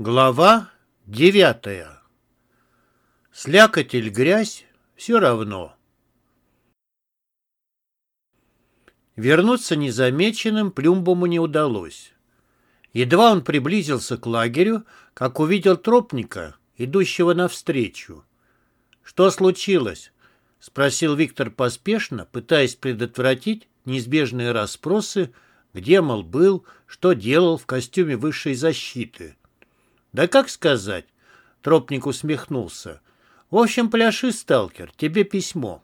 Глава девятая. Слякотель грязь все равно. Вернуться незамеченным Плюмбому не удалось. Едва он приблизился к лагерю, как увидел тропника, идущего навстречу. «Что случилось?» — спросил Виктор поспешно, пытаясь предотвратить неизбежные расспросы, где, мол, был, что делал в костюме высшей защиты. «Да как сказать?» — Тропник усмехнулся. «В общем, пляши, сталкер, тебе письмо».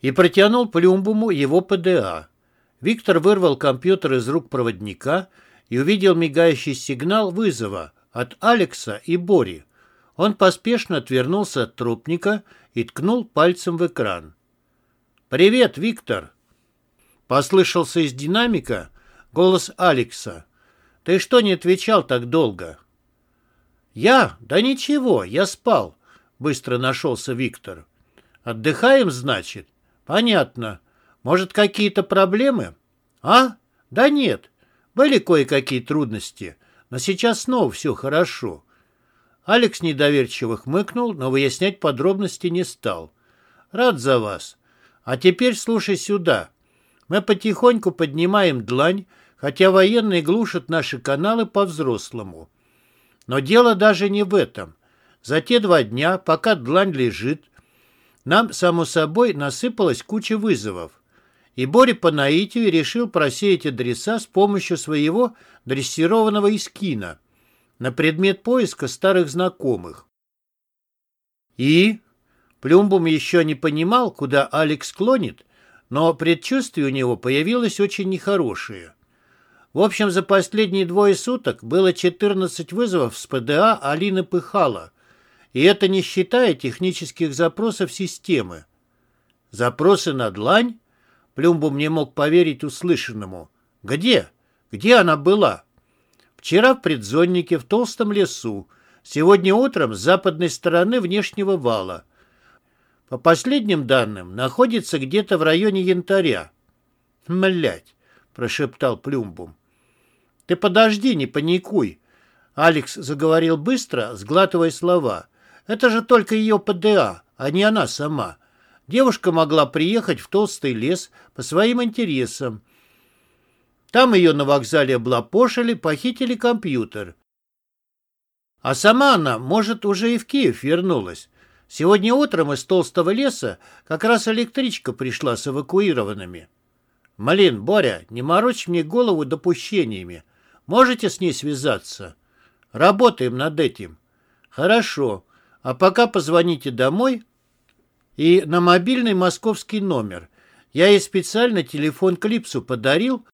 И протянул Плюмбуму его ПДА. Виктор вырвал компьютер из рук проводника и увидел мигающий сигнал вызова от Алекса и Бори. Он поспешно отвернулся от трупника и ткнул пальцем в экран. «Привет, Виктор!» Послышался из динамика голос Алекса. «Ты что не отвечал так долго?» «Я? Да ничего, я спал», — быстро нашелся Виктор. «Отдыхаем, значит?» «Понятно. Может, какие-то проблемы?» «А? Да нет. Были кое-какие трудности, но сейчас снова все хорошо». Алекс недоверчиво хмыкнул, но выяснять подробности не стал. «Рад за вас. А теперь слушай сюда. Мы потихоньку поднимаем длань, хотя военные глушат наши каналы по-взрослому. Но дело даже не в этом. За те два дня, пока длань лежит, нам, само собой, насыпалась куча вызовов. И Боря по наитию решил просеять адреса с помощью своего дрессированного искина на предмет поиска старых знакомых. И Плюмбум еще не понимал, куда Алекс клонит, но предчувствие у него появилось очень нехорошее. В общем, за последние двое суток было 14 вызовов с ПДА Алины Пыхала, и это не считая технических запросов системы. Запросы на длань? Плюмбум не мог поверить услышанному. Где? Где она была? Вчера в предзоннике в толстом лесу, сегодня утром с западной стороны внешнего вала. По последним данным, находится где-то в районе янтаря. «Млять!» — прошептал Плюмбум. «Ты подожди, не паникуй!» Алекс заговорил быстро, сглатывая слова. «Это же только ее ПДА, а не она сама. Девушка могла приехать в толстый лес по своим интересам. Там ее на вокзале облапошили, похитили компьютер. А сама она, может, уже и в Киев вернулась. Сегодня утром из толстого леса как раз электричка пришла с эвакуированными. Малин, Боря, не морочь мне голову допущениями. Можете с ней связаться? Работаем над этим. Хорошо. А пока позвоните домой и на мобильный московский номер. Я ей специально телефон Клипсу подарил,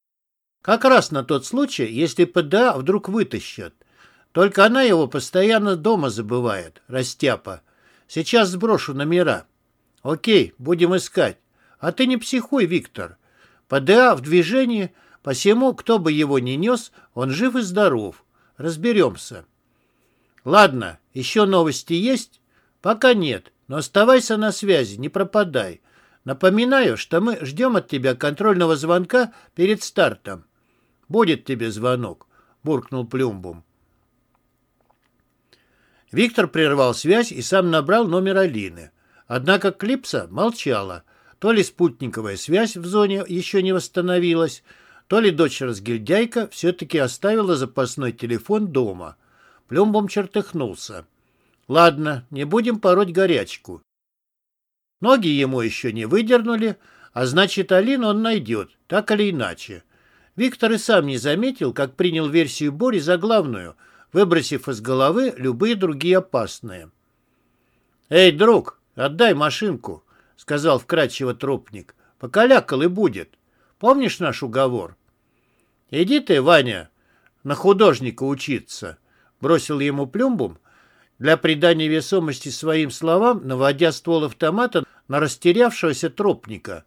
как раз на тот случай, если ПДА вдруг вытащат. Только она его постоянно дома забывает, растяпа. Сейчас сброшу номера. Окей, будем искать. А ты не психуй, Виктор. ПДА в движении, посему, кто бы его ни нес, он жив и здоров. Разберемся. Ладно, еще новости есть? Пока нет, но оставайся на связи, не пропадай. Напоминаю, что мы ждем от тебя контрольного звонка перед стартом. Будет тебе звонок, буркнул Плюмбум. Виктор прервал связь и сам набрал номер Алины. Однако Клипса молчала. То ли спутниковая связь в зоне еще не восстановилась, то ли дочь-разгильдяйка все-таки оставила запасной телефон дома. Плюмбом чертыхнулся. Ладно, не будем пороть горячку. Ноги ему еще не выдернули, а значит, Алину он найдет, так или иначе. Виктор и сам не заметил, как принял версию Бори за главную — выбросив из головы любые другие опасные. «Эй, друг, отдай машинку», — сказал вкрадчиво трупник. «Покалякал и будет. Помнишь наш уговор?» «Иди ты, Ваня, на художника учиться», — бросил ему плюмбум, для придания весомости своим словам, наводя ствол автомата на растерявшегося тропника.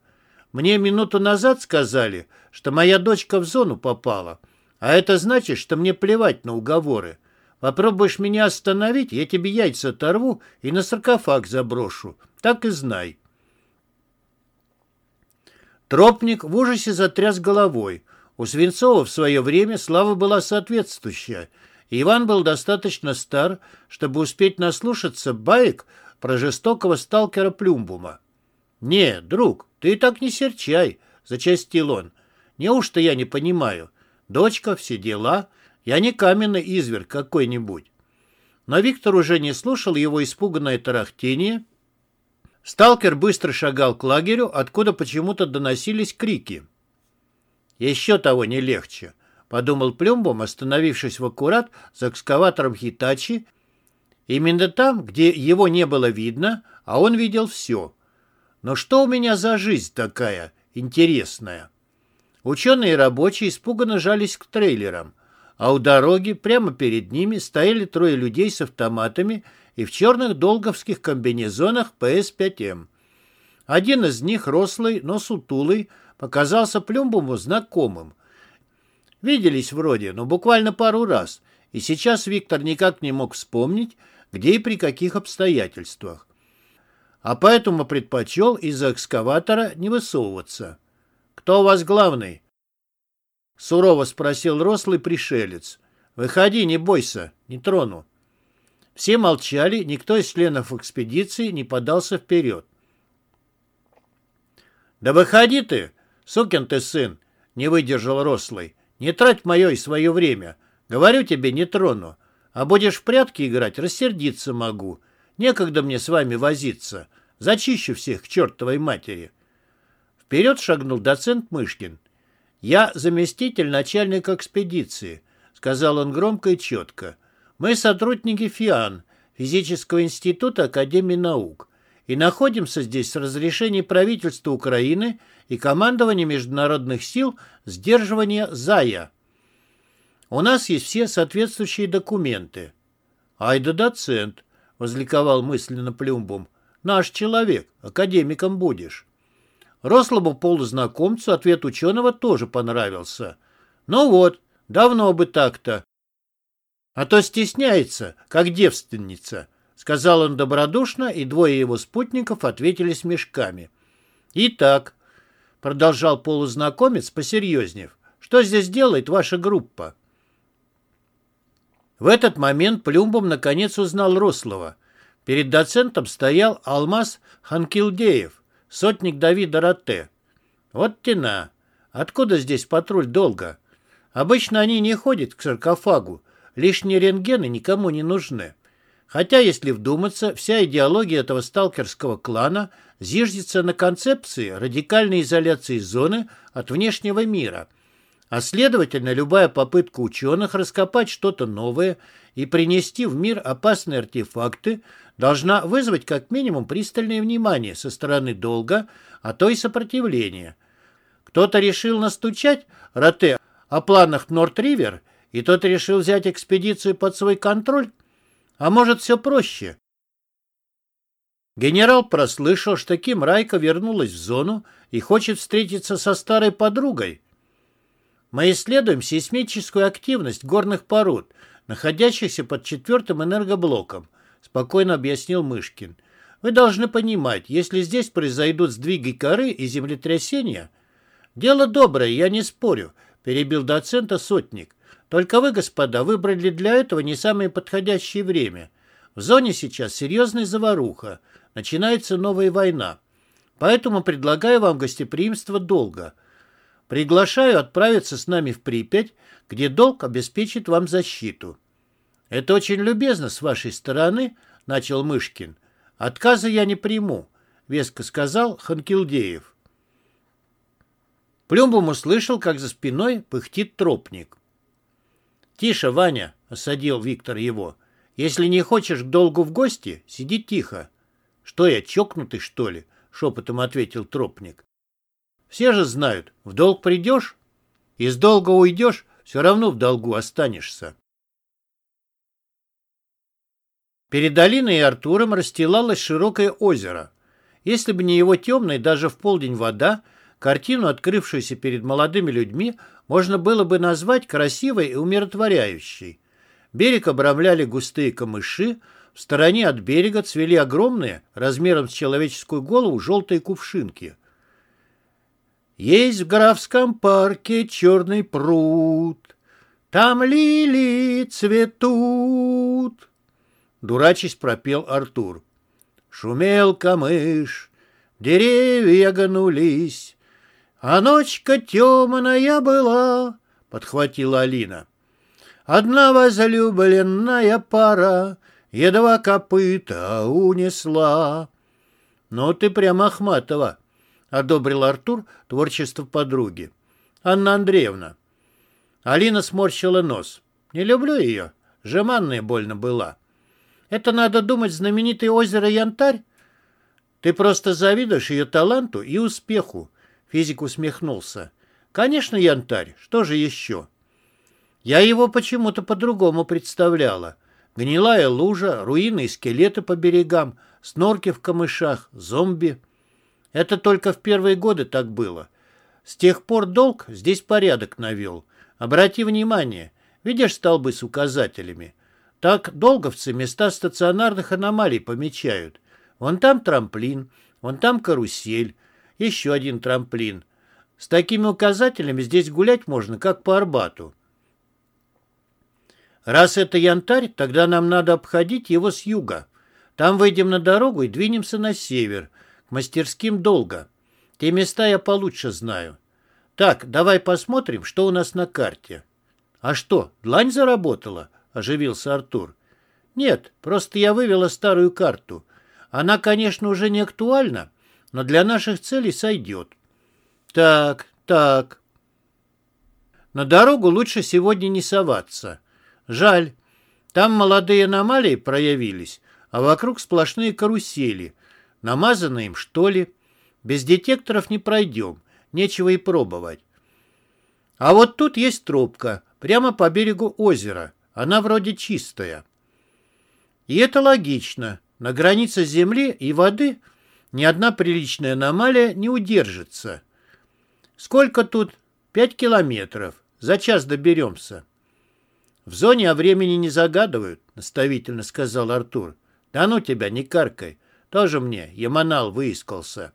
«Мне минуту назад сказали, что моя дочка в зону попала, а это значит, что мне плевать на уговоры. Попробуешь меня остановить, я тебе яйца оторву и на саркофаг заброшу. Так и знай. Тропник в ужасе затряс головой. У Свинцова в свое время слава была соответствующая. Иван был достаточно стар, чтобы успеть наслушаться баек про жестокого сталкера Плюмбума. «Не, друг, ты и так не серчай», — зачастил он. «Неужто я не понимаю? Дочка, все дела. Я не каменный изверг какой-нибудь». Но Виктор уже не слушал его испуганное тарахтение. Сталкер быстро шагал к лагерю, откуда почему-то доносились крики. «Еще того не легче», — подумал Плюмбом, остановившись в аккурат за экскаватором Хитачи, именно там, где его не было видно, а он видел все. «Но что у меня за жизнь такая интересная?» Ученые и рабочие испуганно жались к трейлерам, а у дороги прямо перед ними стояли трое людей с автоматами и в черных долговских комбинезонах ПС-5М. Один из них, рослый, но сутулый, показался Плюмбому знакомым. Виделись вроде, но буквально пару раз, и сейчас Виктор никак не мог вспомнить, где и при каких обстоятельствах. А поэтому предпочел из-за экскаватора не высовываться. «Кто у вас главный?» Сурово спросил рослый пришелец. «Выходи, не бойся, не трону». Все молчали, никто из членов экспедиции не подался вперед. «Да выходи ты, сукин ты сын!» — не выдержал рослый. «Не трать мое и свое время. Говорю тебе, не трону. А будешь в прятки играть, рассердиться могу. Некогда мне с вами возиться. Зачищу всех к чертовой матери». Вперед шагнул доцент Мышкин. «Я заместитель начальника экспедиции», — сказал он громко и четко. «Мы сотрудники ФИАН, Физического института Академии наук, и находимся здесь с разрешения правительства Украины и командования международных сил сдерживания ЗАЯ. У нас есть все соответствующие документы». «Ай да доцент», — возликовал мысленно Плюмбум. «Наш человек, академиком будешь». Рослому полузнакомцу ответ ученого тоже понравился. Ну вот, давно бы так-то. А то стесняется, как девственница, сказал он добродушно, и двое его спутников ответили с мешками. Итак, продолжал полузнакомец, посерьезнев, что здесь делает ваша группа? В этот момент Плюмбом наконец узнал Рослого. Перед доцентом стоял Алмаз Ханкилдеев, Сотник Давида Ротте. Вот тена. Откуда здесь патруль долго? Обычно они не ходят к саркофагу. Лишние рентгены никому не нужны. Хотя, если вдуматься, вся идеология этого сталкерского клана зиждется на концепции радикальной изоляции зоны от внешнего мира. А следовательно, любая попытка ученых раскопать что-то новое и принести в мир опасные артефакты должна вызвать как минимум пристальное внимание со стороны долга, а то и сопротивление. Кто-то решил настучать Роте о планах Норт-Ривер, и тот решил взять экспедицию под свой контроль? А может, все проще? Генерал прослышал, что Ким Райка вернулась в зону и хочет встретиться со старой подругой. Мы исследуем сейсмическую активность горных пород, находящихся под четвертым энергоблоком, спокойно объяснил Мышкин. Вы должны понимать, если здесь произойдут сдвиги коры и землетрясения... Дело доброе, я не спорю, перебил доцента сотник. Только вы, господа, выбрали для этого не самое подходящее время. В зоне сейчас серьезная заваруха. Начинается новая война. Поэтому предлагаю вам гостеприимство долга. Приглашаю отправиться с нами в Припять, где долг обеспечит вам защиту. «Это очень любезно с вашей стороны», — начал Мышкин. «Отказа я не приму», — веско сказал Ханкилдеев. Плюмбом услышал, как за спиной пыхтит тропник. «Тише, Ваня!» — осадил Виктор его. «Если не хочешь к долгу в гости, сиди тихо». «Что я, чокнутый, что ли?» — шепотом ответил тропник. «Все же знают, в долг придешь, из долга уйдешь, все равно в долгу останешься». Перед долиной и Артуром расстилалось широкое озеро. Если бы не его темная даже в полдень вода, картину, открывшуюся перед молодыми людьми, можно было бы назвать красивой и умиротворяющей. Берег обрамляли густые камыши, в стороне от берега цвели огромные, размером с человеческую голову, желтые кувшинки. «Есть в Графском парке черный пруд», Там лилии цветут. Дурачись пропел Артур. Шумел камыш, деревья гнулись, А ночка темная была, подхватила Алина. Одна возлюбленная пара Едва копыта унесла. Ну, ты прямо Ахматова, одобрил Артур творчество подруги. Анна Андреевна. Алина сморщила нос. Не люблю ее. Жеманная больно была. Это надо думать знаменитое озеро Янтарь? Ты просто завидуешь ее таланту и успеху. Физик усмехнулся. Конечно, Янтарь. Что же еще? Я его почему-то по-другому представляла. Гнилая лужа, руины и скелеты по берегам, снорки в камышах, зомби. Это только в первые годы так было. С тех пор долг здесь порядок навел. Обрати внимание, видишь столбы с указателями? Так долговцы места стационарных аномалий помечают. Вон там трамплин, вон там карусель, еще один трамплин. С такими указателями здесь гулять можно, как по Арбату. Раз это янтарь, тогда нам надо обходить его с юга. Там выйдем на дорогу и двинемся на север, мастерским долго. Те места я получше знаю. Так, давай посмотрим, что у нас на карте. А что, длань заработала? Оживился Артур. Нет, просто я вывела старую карту. Она, конечно, уже не актуальна, но для наших целей сойдет. Так, так. На дорогу лучше сегодня не соваться. Жаль. Там молодые аномалии проявились, а вокруг сплошные карусели. Намазано им, что ли? Без детекторов не пройдем, нечего и пробовать. А вот тут есть тропка, прямо по берегу озера. Она вроде чистая. И это логично. На границе земли и воды ни одна приличная аномалия не удержится. Сколько тут? Пять километров. За час доберемся. В зоне о времени не загадывают, наставительно сказал Артур. Да ну тебя, не каркай. Тоже мне Яманал выискался.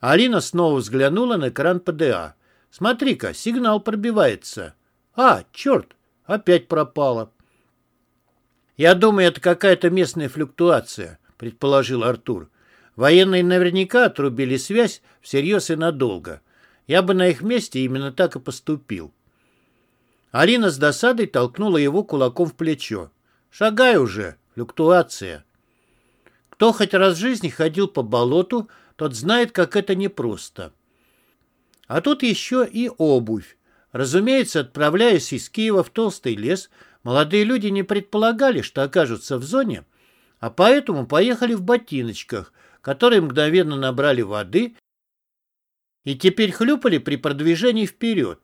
Алина снова взглянула на экран ПДА. Смотри-ка, сигнал пробивается. А, черт, опять пропало. Я думаю, это какая-то местная флюктуация, предположил Артур. Военные наверняка отрубили связь всерьез и надолго. Я бы на их месте именно так и поступил. Алина с досадой толкнула его кулаком в плечо. «Шагай уже, флюктуация». Кто хоть раз в жизни ходил по болоту, тот знает, как это непросто. А тут еще и обувь. Разумеется, отправляясь из Киева в толстый лес, молодые люди не предполагали, что окажутся в зоне, а поэтому поехали в ботиночках, которые мгновенно набрали воды и теперь хлюпали при продвижении вперед.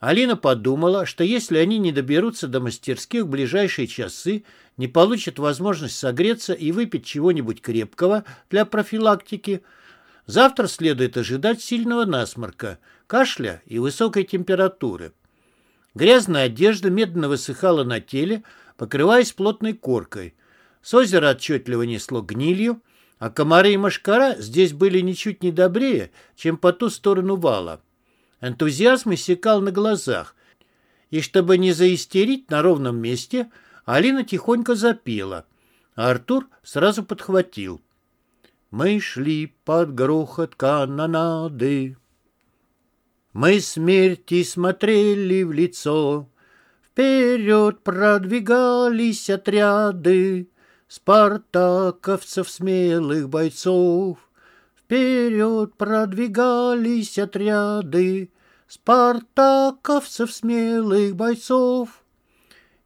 Алина подумала, что если они не доберутся до мастерских в ближайшие часы, не получат возможность согреться и выпить чего-нибудь крепкого для профилактики, завтра следует ожидать сильного насморка, кашля и высокой температуры. Грязная одежда медленно высыхала на теле, покрываясь плотной коркой. С озера отчетливо несло гнилью, а комары и мошкара здесь были ничуть не добрее, чем по ту сторону вала. Энтузиазм иссякал на глазах, и чтобы не заистерить на ровном месте, Алина тихонько запела, а Артур сразу подхватил. Мы шли под грохот канонады. Мы смерти смотрели в лицо, Вперед продвигались отряды Спартаковцев смелых бойцов. Вперед продвигались отряды спартаковцев смелых бойцов.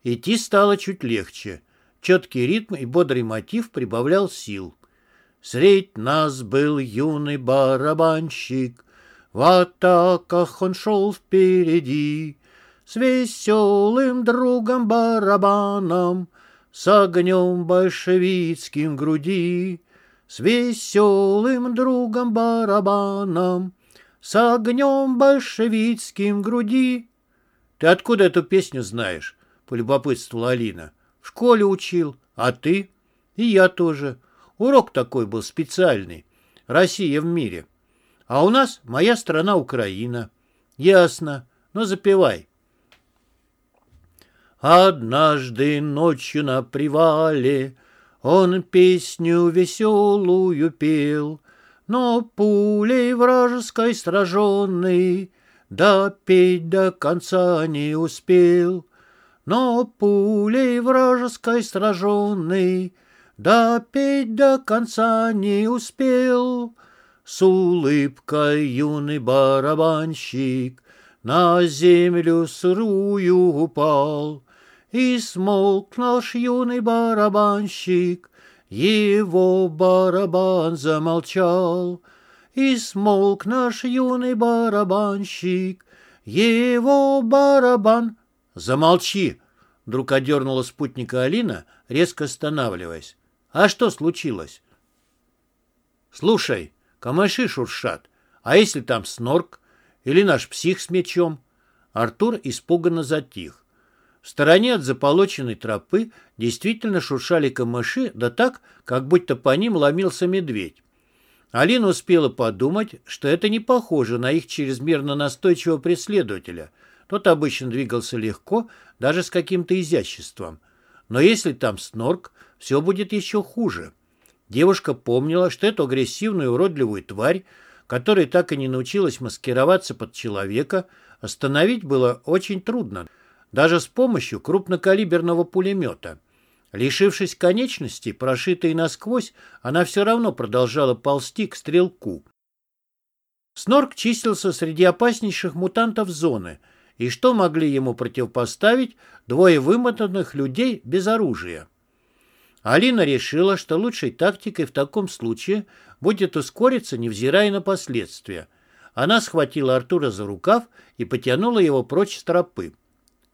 Идти стало чуть легче. Четкий ритм и бодрый мотив прибавлял сил. Средь нас был юный барабанщик, В атаках он шел впереди, С веселым другом барабаном, С огнем большевицким груди. С веселым другом барабаном, С огнем большевицким груди. Ты откуда эту песню знаешь? Полюбопытствовала Алина. В школе учил. А ты? И я тоже. Урок такой был специальный. Россия в мире. А у нас моя страна Украина. Ясно. Ну, запивай. Однажды ночью на привале Он песню веселую пел, Но пулей вражеской сраженный Допеть до конца не успел. Но пулей вражеской сраженный Допеть до конца не успел. С улыбкой юный барабанщик На землю сырую упал, И смолк наш юный барабанщик, Его барабан замолчал. И смолк наш юный барабанщик, Его барабан... Замолчи! Вдруг одернула спутника Алина, резко останавливаясь. А что случилось? Слушай, камыши шуршат. А если там снорк? Или наш псих с мечом? Артур испуганно затих. В стороне от заполоченной тропы действительно шуршали камыши, да так, как будто по ним ломился медведь. Алина успела подумать, что это не похоже на их чрезмерно настойчивого преследователя. Тот обычно двигался легко, даже с каким-то изяществом. Но если там снорк, все будет еще хуже. Девушка помнила, что эту агрессивную уродливую тварь, которая так и не научилась маскироваться под человека, остановить было очень трудно, даже с помощью крупнокалиберного пулемета. Лишившись конечностей, прошитой насквозь, она все равно продолжала ползти к стрелку. Снорк числился среди опаснейших мутантов зоны – и что могли ему противопоставить двое вымотанных людей без оружия? Алина решила, что лучшей тактикой в таком случае будет ускориться, невзирая на последствия. Она схватила Артура за рукав и потянула его прочь с тропы.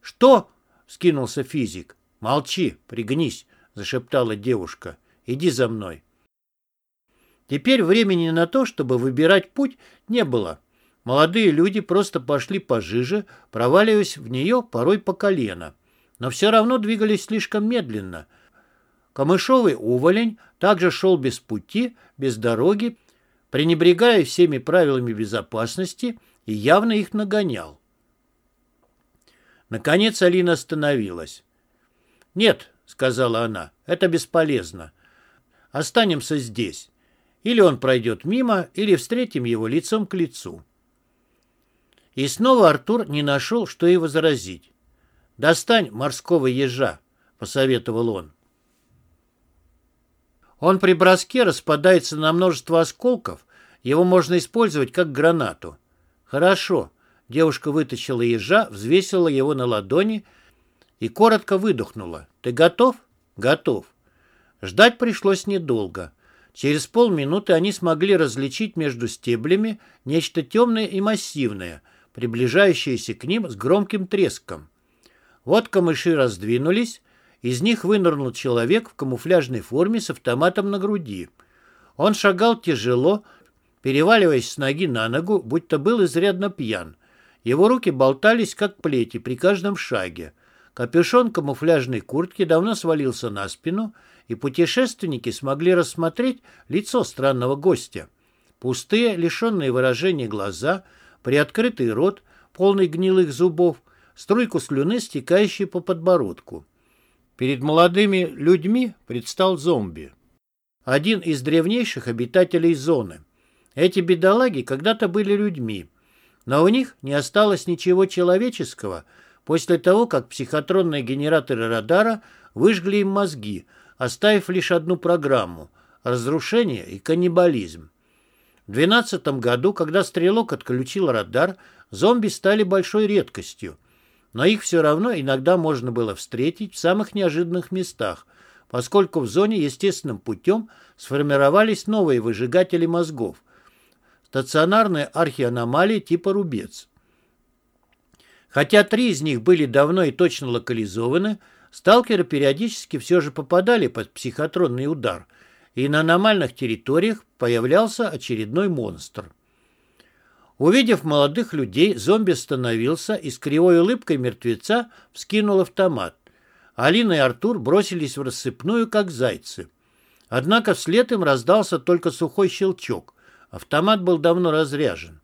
«Что?» — скинулся физик. «Молчи, пригнись», — зашептала девушка. «Иди за мной». Теперь времени на то, чтобы выбирать путь, не было. Молодые люди просто пошли пожиже, проваливаясь в нее порой по колено. Но все равно двигались слишком медленно. Камышовый уволень также шел без пути, без дороги, пренебрегая всеми правилами безопасности и явно их нагонял. Наконец Алина остановилась. «Нет», — сказала она, — «это бесполезно. Останемся здесь. Или он пройдет мимо, или встретим его лицом к лицу». И снова Артур не нашел, что и возразить. «Достань морского ежа», — посоветовал он. Он при броске распадается на множество осколков, его можно использовать как гранату. Хорошо. Девушка вытащила ежа, взвесила его на ладони и коротко выдохнула. Ты готов? Готов. Ждать пришлось недолго. Через полминуты они смогли различить между стеблями нечто темное и массивное — приближающиеся к ним с громким треском. Вот камыши раздвинулись, из них вынырнул человек в камуфляжной форме с автоматом на груди. Он шагал тяжело, переваливаясь с ноги на ногу, будто был изрядно пьян. Его руки болтались, как плети, при каждом шаге. Капюшон камуфляжной куртки давно свалился на спину, и путешественники смогли рассмотреть лицо странного гостя. Пустые, лишенные выражения глаза — приоткрытый рот, полный гнилых зубов, струйку слюны, стекающей по подбородку. Перед молодыми людьми предстал зомби. Один из древнейших обитателей зоны. Эти бедолаги когда-то были людьми, но у них не осталось ничего человеческого после того, как психотронные генераторы радара выжгли им мозги, оставив лишь одну программу – разрушение и каннибализм. В 2012 году, когда стрелок отключил радар, зомби стали большой редкостью. Но их все равно иногда можно было встретить в самых неожиданных местах, поскольку в зоне естественным путем сформировались новые выжигатели мозгов. Стационарные архианомалии типа рубец. Хотя три из них были давно и точно локализованы, сталкеры периодически все же попадали под психотронный удар – и на аномальных территориях появлялся очередной монстр. Увидев молодых людей, зомби остановился и с кривой улыбкой мертвеца вскинул автомат. Алина и Артур бросились в рассыпную, как зайцы. Однако вслед им раздался только сухой щелчок. Автомат был давно разряжен.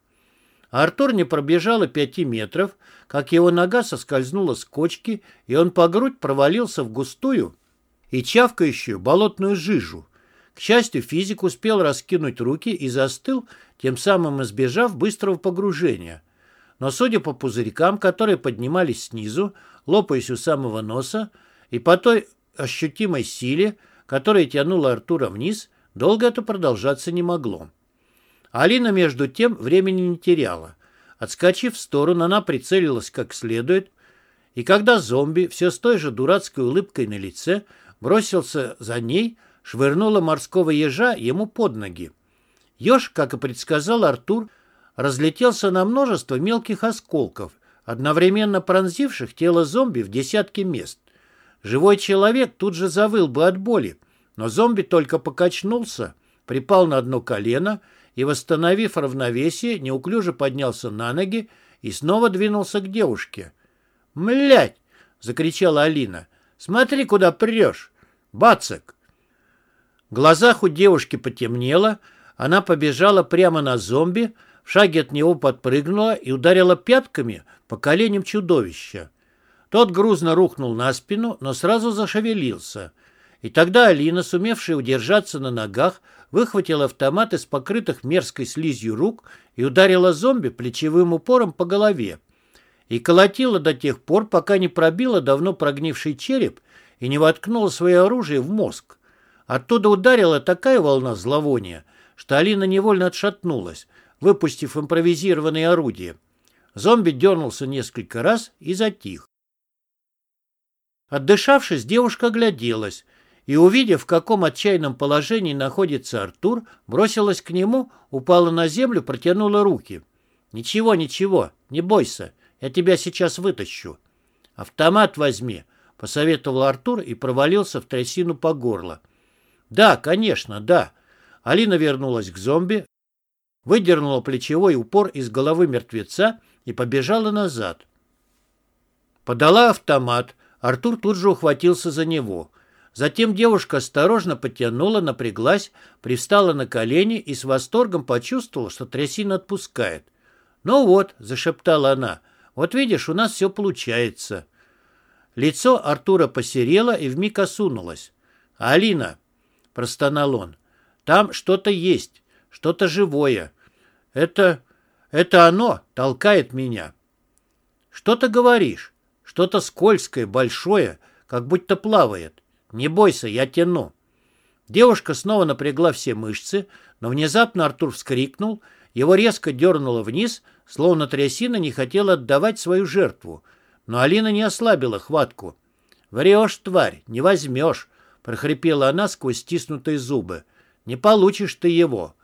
Артур не пробежал и пяти метров, как его нога соскользнула с кочки, и он по грудь провалился в густую и чавкающую болотную жижу. К счастью, физик успел раскинуть руки и застыл, тем самым избежав быстрого погружения. Но, судя по пузырькам, которые поднимались снизу, лопаясь у самого носа, и по той ощутимой силе, которая тянула Артура вниз, долго это продолжаться не могло. Алина, между тем, времени не теряла. Отскочив в сторону, она прицелилась как следует, и когда зомби, все с той же дурацкой улыбкой на лице, бросился за ней, швырнула морского ежа ему под ноги. Еж, как и предсказал Артур, разлетелся на множество мелких осколков, одновременно пронзивших тело зомби в десятки мест. Живой человек тут же завыл бы от боли, но зомби только покачнулся, припал на одно колено и, восстановив равновесие, неуклюже поднялся на ноги и снова двинулся к девушке. «Млядь!» — закричала Алина. «Смотри, куда прешь! Бацак!» В глазах у девушки потемнело, она побежала прямо на зомби, в шаге от него подпрыгнула и ударила пятками по коленям чудовища. Тот грузно рухнул на спину, но сразу зашевелился — и тогда Алина, сумевшая удержаться на ногах, выхватила автомат из покрытых мерзкой слизью рук и ударила зомби плечевым упором по голове. И колотила до тех пор, пока не пробила давно прогнивший череп и не воткнула свое оружие в мозг. Оттуда ударила такая волна зловония, что Алина невольно отшатнулась, выпустив импровизированное орудие. Зомби дернулся несколько раз и затих. Отдышавшись, девушка огляделась и, увидев, в каком отчаянном положении находится Артур, бросилась к нему, упала на землю, протянула руки. «Ничего, ничего, не бойся, я тебя сейчас вытащу». «Автомат возьми», — посоветовал Артур и провалился в трясину по горло. «Да, конечно, да». Алина вернулась к зомби, выдернула плечевой упор из головы мертвеца и побежала назад. Подала автомат, Артур тут же ухватился за него — Затем девушка осторожно потянула, напряглась, пристала на колени и с восторгом почувствовала, что трясина отпускает. «Ну вот», — зашептала она, — «вот видишь, у нас все получается». Лицо Артура посерело и вмиг осунулось. «Алина», — простонал он, — «там что-то есть, что-то живое. Это... это оно толкает меня». «Что ты говоришь? Что-то скользкое, большое, как будто плавает. «Не бойся, я тяну». Девушка снова напрягла все мышцы, но внезапно Артур вскрикнул, его резко дернуло вниз, словно трясина не хотела отдавать свою жертву. Но Алина не ослабила хватку. «Врешь, тварь, не возьмешь», — прохрипела она сквозь стиснутые зубы. «Не получишь ты его».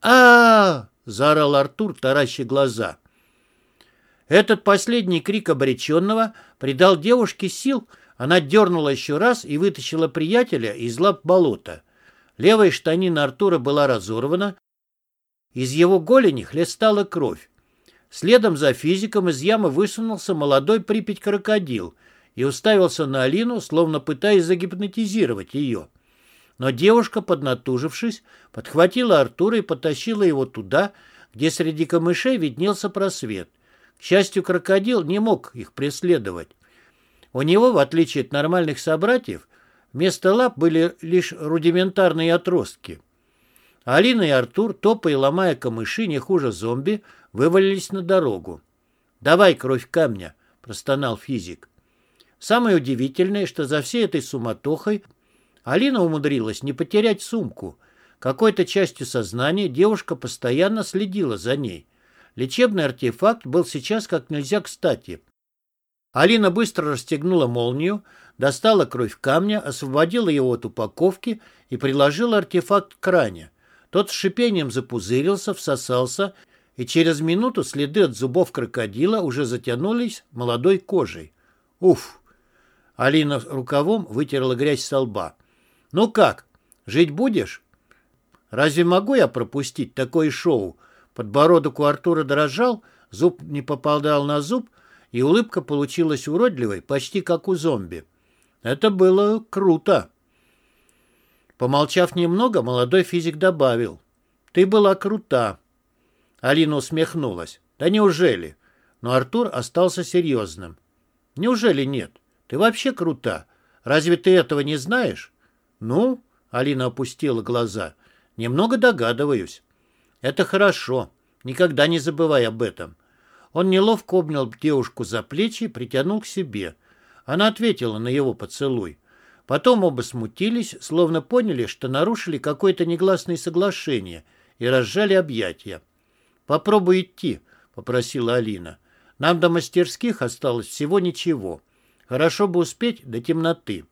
а, -а, -а заорал Артур, таращи глаза. Этот последний крик обреченного придал девушке сил, она дернула еще раз и вытащила приятеля из лап болота. Левая штанина Артура была разорвана, из его голени хлестала кровь. Следом за физиком из ямы высунулся молодой Припять-крокодил и уставился на Алину, словно пытаясь загипнотизировать ее. Но девушка, поднатужившись, подхватила Артура и потащила его туда, где среди камышей виднелся просвет. К счастью, крокодил не мог их преследовать. У него, в отличие от нормальных собратьев, вместо лап были лишь рудиментарные отростки. Алина и Артур, топая и ломая камыши, не хуже зомби, вывалились на дорогу. «Давай кровь камня», — простонал физик. Самое удивительное, что за всей этой суматохой Алина умудрилась не потерять сумку. Какой-то частью сознания девушка постоянно следила за ней. Лечебный артефакт был сейчас как нельзя кстати. Алина быстро расстегнула молнию, достала кровь камня, освободила его от упаковки и приложила артефакт к ране. Тот с шипением запузырился, всосался, и через минуту следы от зубов крокодила уже затянулись молодой кожей. Уф! Алина рукавом вытерла грязь со лба. «Ну как, жить будешь?» «Разве могу я пропустить такое шоу?» Подбородок у Артура дрожал, зуб не попадал на зуб, и улыбка получилась уродливой, почти как у зомби. Это было круто. Помолчав немного, молодой физик добавил. «Ты была крута». Алина усмехнулась. Да неужели? Но Артур остался серьезным. Неужели нет? Ты вообще крута. Разве ты этого не знаешь? Ну, Алина опустила глаза. Немного догадываюсь. Это хорошо. Никогда не забывай об этом. Он неловко обнял девушку за плечи и притянул к себе. Она ответила на его поцелуй. Потом оба смутились, словно поняли, что нарушили какое-то негласное соглашение, и разжали объятия. «Попробуй идти», — попросила Алина. «Нам до мастерских осталось всего ничего. Хорошо бы успеть до темноты».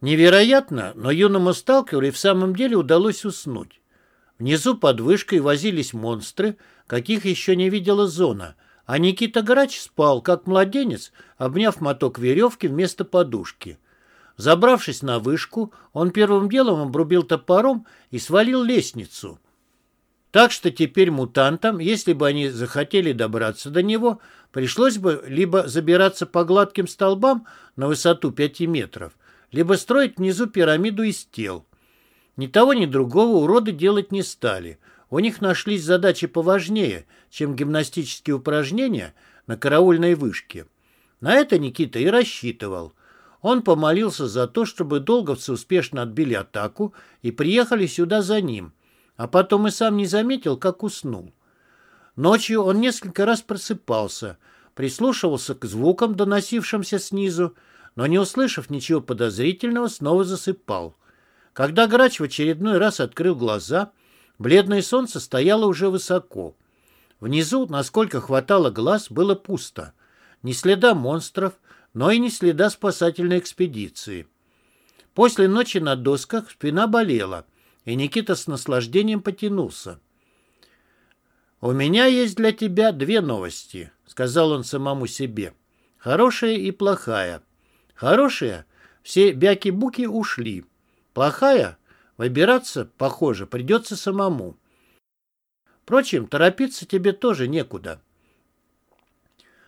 Невероятно, но юному сталкеру и в самом деле удалось уснуть. Внизу под вышкой возились монстры, каких еще не видела зона, а Никита Грач спал, как младенец, обняв моток веревки вместо подушки. Забравшись на вышку, он первым делом обрубил топором и свалил лестницу. Так что теперь мутантам, если бы они захотели добраться до него, пришлось бы либо забираться по гладким столбам на высоту 5 метров, либо строить внизу пирамиду из тел. Ни того, ни другого уроды делать не стали. У них нашлись задачи поважнее, чем гимнастические упражнения на караульной вышке. На это Никита и рассчитывал. Он помолился за то, чтобы долговцы успешно отбили атаку и приехали сюда за ним, а потом и сам не заметил, как уснул. Ночью он несколько раз просыпался, прислушивался к звукам, доносившимся снизу, но, не услышав ничего подозрительного, снова засыпал. Когда грач в очередной раз открыл глаза, бледное солнце стояло уже высоко. Внизу, насколько хватало глаз, было пусто. Ни следа монстров, но и ни следа спасательной экспедиции. После ночи на досках спина болела, и Никита с наслаждением потянулся. «У меня есть для тебя две новости», — сказал он самому себе. «Хорошая и плохая. Хорошая — все бяки-буки ушли. Плохая — выбираться, похоже, придется самому. Впрочем, торопиться тебе тоже некуда».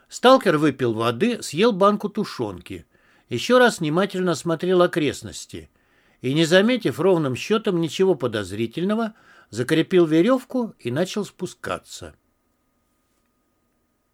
Сталкер выпил воды, съел банку тушенки. Еще раз внимательно осмотрел окрестности. И, не заметив ровным счетом ничего подозрительного, закрепил веревку и начал спускаться.